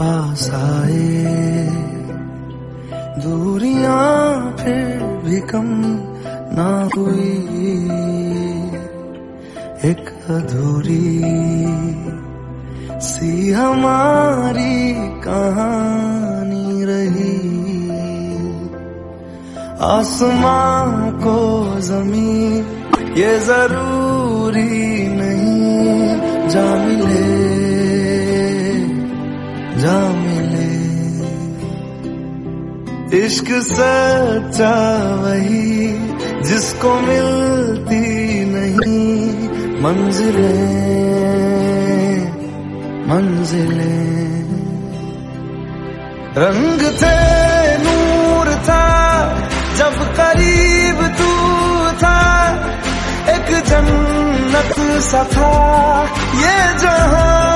पास आए। दूरियाँ फिर भी कम ना हुई। एक अधूरी सी हमारी कहानी रही। आसमां को ज़मीन ये ज़रूरी नहीं। जा मिले जा मिले। इश्क सच्चा वही जिसको मिलती नहीं, मंजिले मंजिले। रंग थे, नूर था, जब करीब तू था, एक जन्नत सा था। ये जहाँ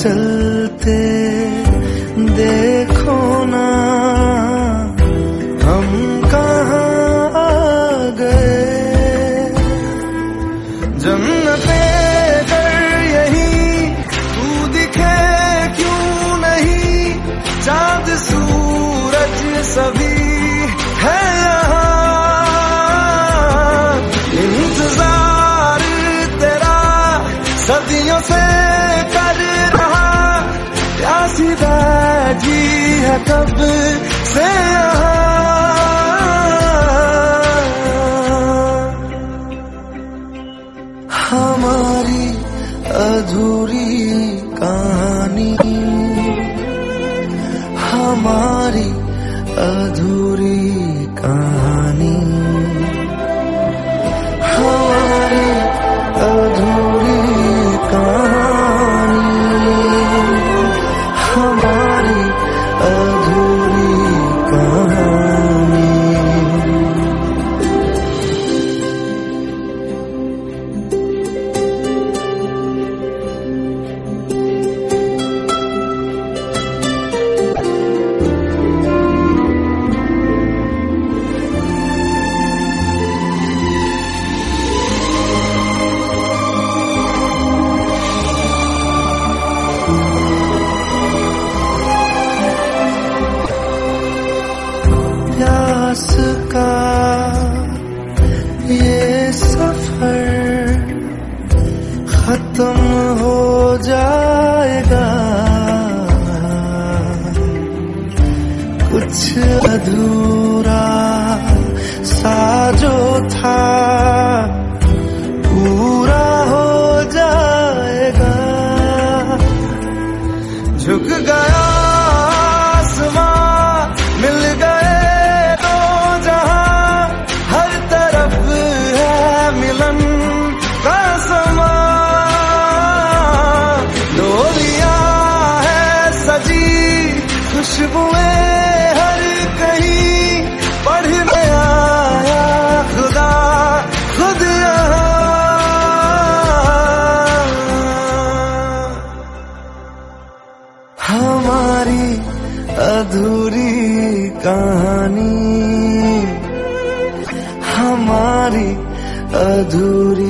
चलते बैठी है कब से हमारी अधूरी कहानी हमारी अधूरी कहानी। प्यास का ये सफ़र खत्म हो जाएगा। कुछ अधूरा सा जो था पूरा हो जाएगा। झुक गया खुशबुएँ हर कहीं पढ़ में आया खुदा खुद हमारी अधूरी कहानी हमारी अधूरी